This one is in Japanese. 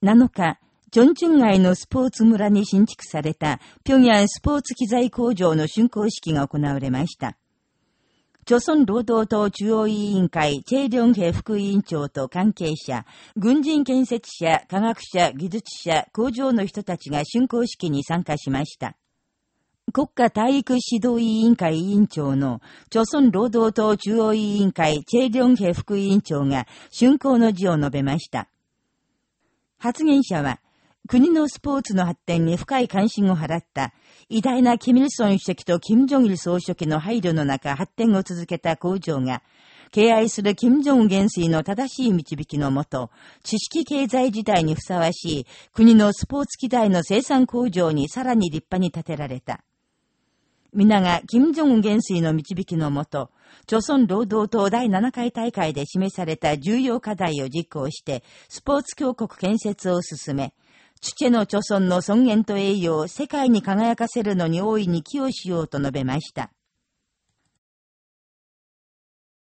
7日、チョンチュン街のスポーツ村に新築された平壌スポーツ機材工場の竣工式が行われました。朝鮮労働党中央委員会、チェイリョンヘ副委員長と関係者、軍人建設者、科学者、技術者、工場の人たちが竣工式に参加しました。国家体育指導委員会委員長の、朝鮮労働党中央委員会、チェイリョンヘ副委員長が竣工の辞を述べました。発言者は、国のスポーツの発展に深い関心を払った、偉大なキム・イルソン主席とキム・ジョンイル総書記の配慮の中発展を続けた工場が、敬愛するキム・ジョン元帥の正しい導きのもと、知識経済時代にふさわしい国のスポーツ機材の生産工場にさらに立派に建てられた。皆が金正恩元帥の導きのもと、朝鮮労働党第7回大会で示された重要課題を実行して、スポーツ強国建設を進め、父の朝鮮の尊厳と栄誉を世界に輝かせるのに大いに寄与しようと述べました。